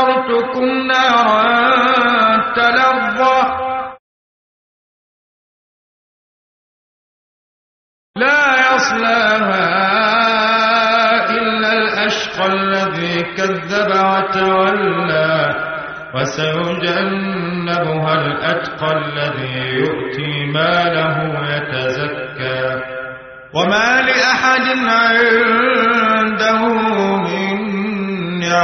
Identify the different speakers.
Speaker 1: فأنذرتكم نارا تلظى. لا يصلاها إلا الأشقى الذي كذب وتولى. وسيجنبها الأتقى الذي يؤتي ماله يتزكى وما لأحد عنده